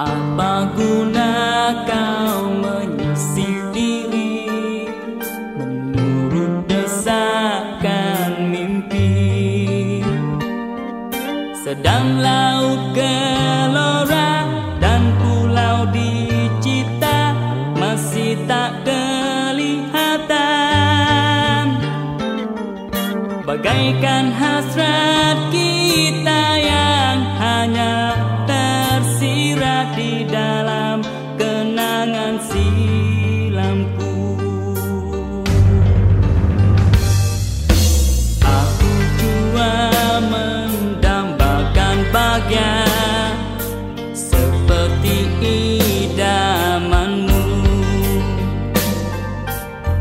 Apa Sedang laut gelora dan pulau dicita Masih tak kelihatan. Bagaikan hasrat kita yang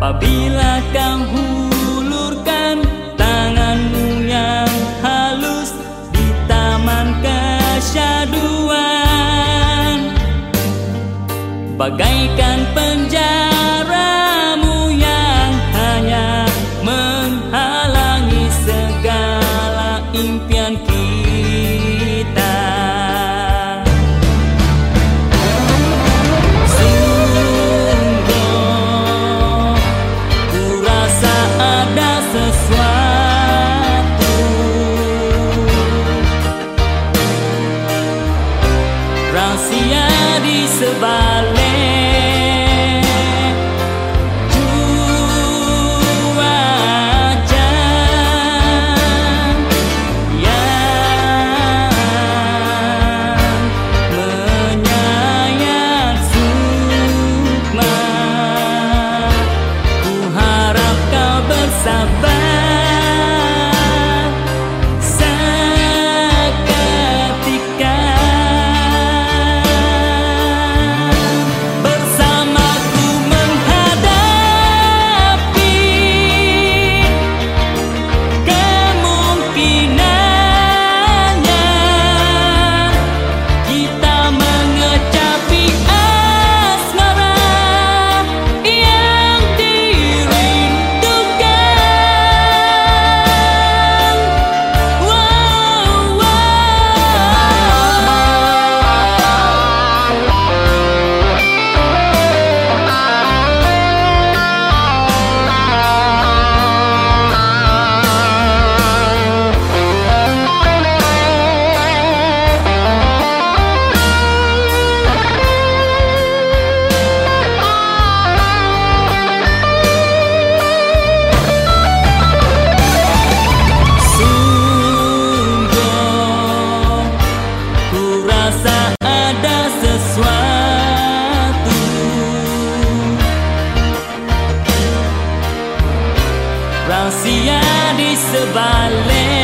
Apabila kau hulurkan tanganmu yang halus Di taman kesyaduan Bagaikan penjaramu Rahasia di sebalik